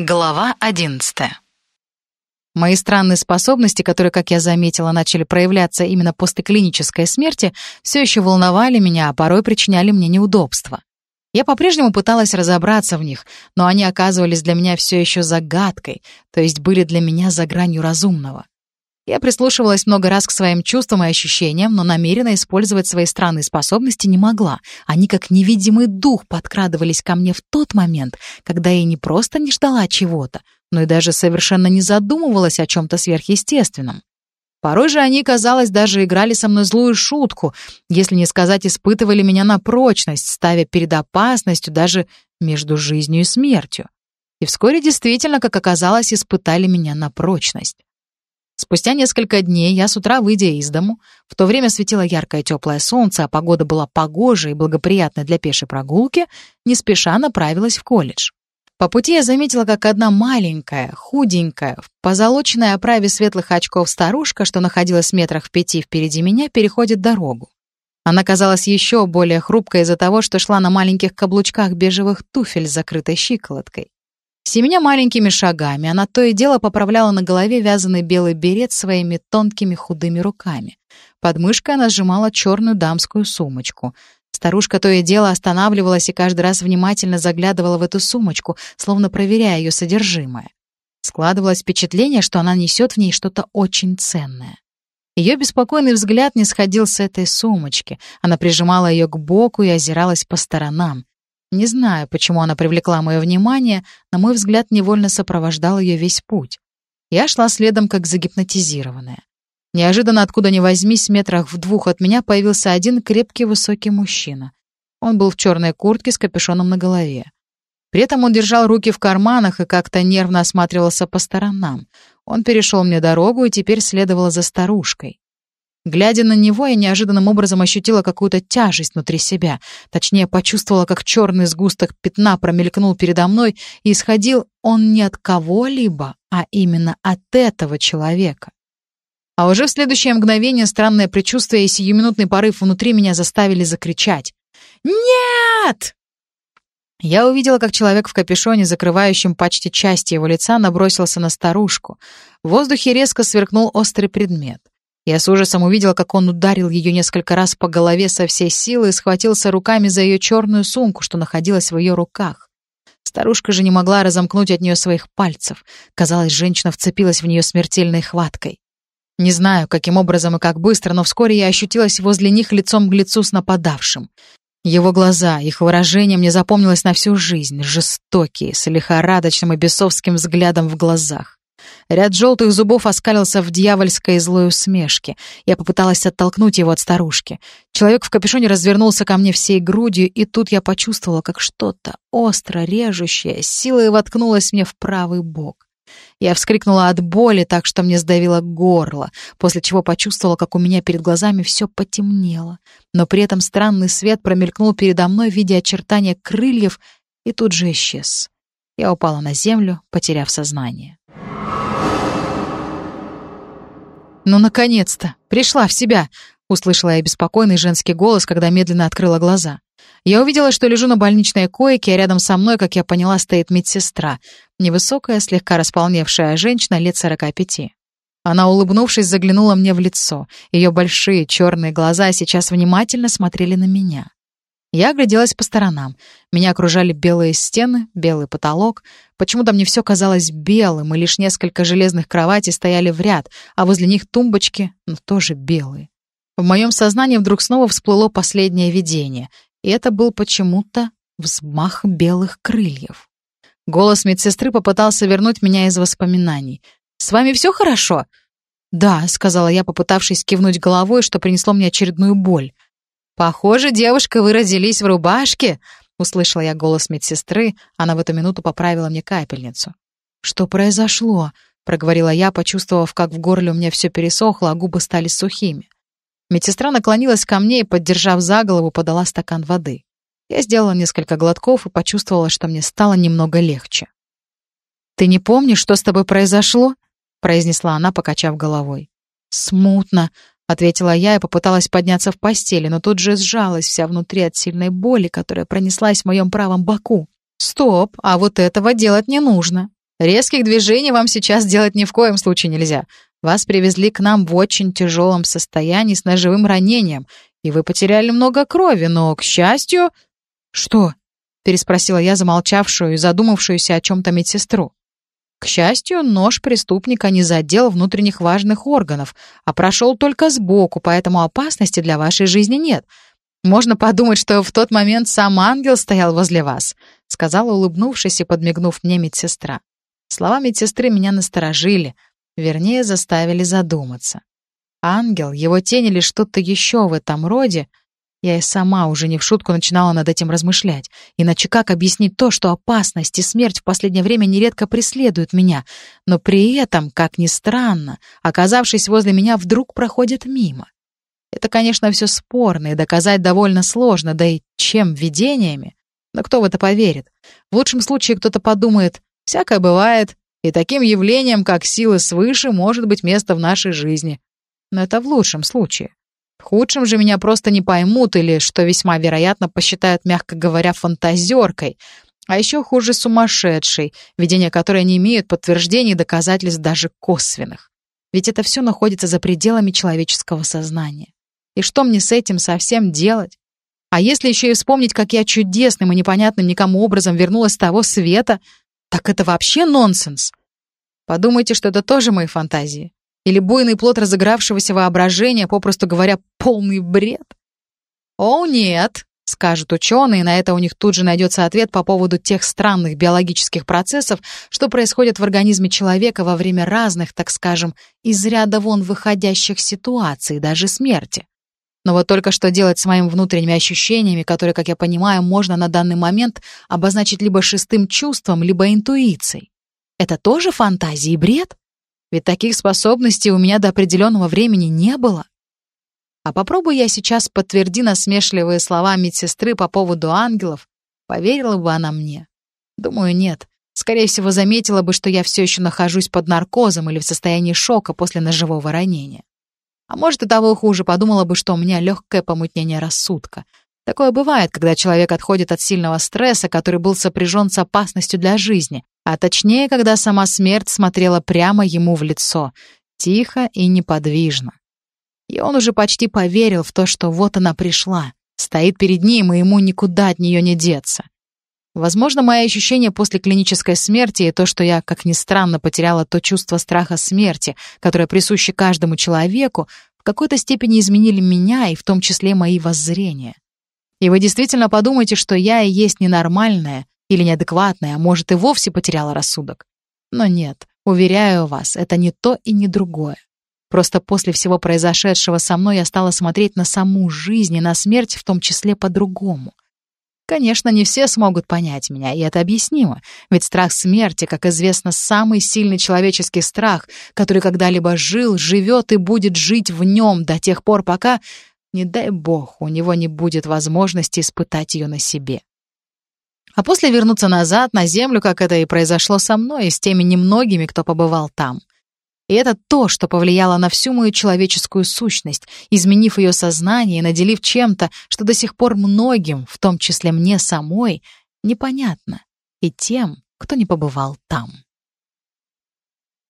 Глава одиннадцатая. Мои странные способности, которые, как я заметила, начали проявляться именно после клинической смерти, все еще волновали меня, а порой причиняли мне неудобства. Я по-прежнему пыталась разобраться в них, но они оказывались для меня все еще загадкой, то есть были для меня за гранью разумного. Я прислушивалась много раз к своим чувствам и ощущениям, но намеренно использовать свои странные способности не могла. Они как невидимый дух подкрадывались ко мне в тот момент, когда я не просто не ждала чего-то, но и даже совершенно не задумывалась о чем-то сверхъестественном. Порой же они, казалось, даже играли со мной злую шутку, если не сказать, испытывали меня на прочность, ставя перед опасностью даже между жизнью и смертью. И вскоре действительно, как оказалось, испытали меня на прочность. Спустя несколько дней я с утра, выйдя из дому, в то время светило яркое теплое солнце, а погода была погожей и благоприятной для пешей прогулки, не спеша направилась в колледж. По пути я заметила, как одна маленькая, худенькая, в позолоченной оправе светлых очков старушка, что находилась в метрах в пяти впереди меня, переходит дорогу. Она казалась еще более хрупкой из-за того, что шла на маленьких каблучках бежевых туфель с закрытой щиколоткой. Семеня маленькими шагами, она то и дело поправляла на голове вязаный белый берет своими тонкими худыми руками. Под мышкой она сжимала черную дамскую сумочку. Старушка то и дело останавливалась и каждый раз внимательно заглядывала в эту сумочку, словно проверяя ее содержимое. Складывалось впечатление, что она несет в ней что-то очень ценное. Ее беспокойный взгляд не сходил с этой сумочки. Она прижимала ее к боку и озиралась по сторонам. Не знаю, почему она привлекла мое внимание, на мой взгляд, невольно сопровождал ее весь путь. Я шла следом, как загипнотизированная. Неожиданно, откуда ни возьмись, метрах в двух от меня появился один крепкий высокий мужчина. Он был в черной куртке с капюшоном на голове. При этом он держал руки в карманах и как-то нервно осматривался по сторонам. Он перешел мне дорогу и теперь следовал за старушкой. Глядя на него, я неожиданным образом ощутила какую-то тяжесть внутри себя. Точнее, почувствовала, как черный сгусток пятна промелькнул передо мной, и исходил он не от кого-либо, а именно от этого человека. А уже в следующее мгновение странное предчувствие и сиюминутный порыв внутри меня заставили закричать. «Нет!» Я увидела, как человек в капюшоне, закрывающем почти часть его лица, набросился на старушку. В воздухе резко сверкнул острый предмет. Я с ужасом увидела, как он ударил ее несколько раз по голове со всей силы и схватился руками за ее черную сумку, что находилась в ее руках. Старушка же не могла разомкнуть от нее своих пальцев. Казалось, женщина вцепилась в нее смертельной хваткой. Не знаю, каким образом и как быстро, но вскоре я ощутилась возле них лицом к лицу с нападавшим. Его глаза, их выражение мне запомнилось на всю жизнь, жестокие, с лихорадочным и бесовским взглядом в глазах. Ряд желтых зубов оскалился в дьявольской злой усмешке. Я попыталась оттолкнуть его от старушки. Человек в капюшоне развернулся ко мне всей грудью, и тут я почувствовала, как что-то остро режущее силой воткнулось мне в правый бок. Я вскрикнула от боли, так что мне сдавило горло, после чего почувствовала, как у меня перед глазами все потемнело. Но при этом странный свет промелькнул передо мной в виде очертания крыльев и тут же исчез. Я упала на землю, потеряв сознание. «Ну, наконец-то! Пришла в себя!» — услышала я беспокойный женский голос, когда медленно открыла глаза. Я увидела, что лежу на больничной койке, а рядом со мной, как я поняла, стоит медсестра. Невысокая, слегка располневшая женщина лет сорока пяти. Она, улыбнувшись, заглянула мне в лицо. Ее большие черные глаза сейчас внимательно смотрели на меня. Я огляделась по сторонам. Меня окружали белые стены, белый потолок. Почему-то мне все казалось белым, и лишь несколько железных кроватей стояли в ряд, а возле них тумбочки, но тоже белые. В моем сознании вдруг снова всплыло последнее видение, и это был почему-то взмах белых крыльев. Голос медсестры попытался вернуть меня из воспоминаний. «С вами все хорошо?» «Да», — сказала я, попытавшись кивнуть головой, что принесло мне очередную боль. «Похоже, девушка, вы родились в рубашке!» Услышала я голос медсестры, она в эту минуту поправила мне капельницу. «Что произошло?» — проговорила я, почувствовав, как в горле у меня все пересохло, а губы стали сухими. Медсестра наклонилась ко мне и, поддержав за голову, подала стакан воды. Я сделала несколько глотков и почувствовала, что мне стало немного легче. «Ты не помнишь, что с тобой произошло?» — произнесла она, покачав головой. «Смутно», Ответила я и попыталась подняться в постели, но тут же сжалась вся внутри от сильной боли, которая пронеслась в моем правом боку. «Стоп, а вот этого делать не нужно». Резких движений вам сейчас делать ни в коем случае нельзя. Вас привезли к нам в очень тяжелом состоянии с ножевым ранением, и вы потеряли много крови, но, к счастью...» «Что?» — переспросила я замолчавшую и задумавшуюся о чем-то медсестру. К счастью, нож преступника не задел внутренних важных органов, а прошел только сбоку, поэтому опасности для вашей жизни нет. Можно подумать, что в тот момент сам ангел стоял возле вас», — сказала, улыбнувшись и подмигнув мне медсестра. Слова медсестры меня насторожили, вернее, заставили задуматься. Ангел, его тень или что-то еще в этом роде я и сама уже не в шутку начинала над этим размышлять. Иначе как объяснить то, что опасность и смерть в последнее время нередко преследуют меня, но при этом, как ни странно, оказавшись возле меня, вдруг проходят мимо? Это, конечно, все спорно и доказать довольно сложно, да и чем видениями? Но кто в это поверит? В лучшем случае кто-то подумает, всякое бывает, и таким явлением, как силы свыше, может быть место в нашей жизни. Но это в лучшем случае. Худшем же меня просто не поймут или, что весьма вероятно, посчитают, мягко говоря, фантазеркой, а еще хуже сумасшедшей, видения которой не имеют подтверждений и доказательств даже косвенных. Ведь это все находится за пределами человеческого сознания. И что мне с этим совсем делать? А если еще и вспомнить, как я чудесным и непонятным никому образом вернулась с того света, так это вообще нонсенс. Подумайте, что это тоже мои фантазии. Или буйный плод разыгравшегося воображения, попросту говоря, полный бред? «О, нет», — скажут ученые, и на это у них тут же найдется ответ по поводу тех странных биологических процессов, что происходят в организме человека во время разных, так скажем, из ряда вон выходящих ситуаций, даже смерти. Но вот только что делать с моими внутренними ощущениями, которые, как я понимаю, можно на данный момент обозначить либо шестым чувством, либо интуицией? Это тоже фантазии и бред? Ведь таких способностей у меня до определенного времени не было. А попробуй я сейчас подтверди насмешливые слова медсестры по поводу ангелов, поверила бы она мне? Думаю, нет. Скорее всего, заметила бы, что я все еще нахожусь под наркозом или в состоянии шока после ножевого ранения. А может, и того хуже, подумала бы, что у меня легкое помутнение рассудка. Такое бывает, когда человек отходит от сильного стресса, который был сопряжен с опасностью для жизни, а точнее, когда сама смерть смотрела прямо ему в лицо, тихо и неподвижно. И он уже почти поверил в то, что вот она пришла, стоит перед ним, и ему никуда от нее не деться. Возможно, мои ощущения после клинической смерти и то, что я, как ни странно, потеряла то чувство страха смерти, которое присуще каждому человеку, в какой-то степени изменили меня и в том числе мои воззрения. И вы действительно подумаете, что я и есть ненормальная, или неадекватная, а может и вовсе потеряла рассудок. Но нет, уверяю вас, это не то и не другое. Просто после всего произошедшего со мной я стала смотреть на саму жизнь и на смерть в том числе по-другому. Конечно, не все смогут понять меня, и это объяснимо, ведь страх смерти, как известно, самый сильный человеческий страх, который когда-либо жил, живет и будет жить в нем до тех пор, пока, не дай бог, у него не будет возможности испытать ее на себе а после вернуться назад, на землю, как это и произошло со мной и с теми немногими, кто побывал там. И это то, что повлияло на всю мою человеческую сущность, изменив ее сознание и наделив чем-то, что до сих пор многим, в том числе мне самой, непонятно, и тем, кто не побывал там.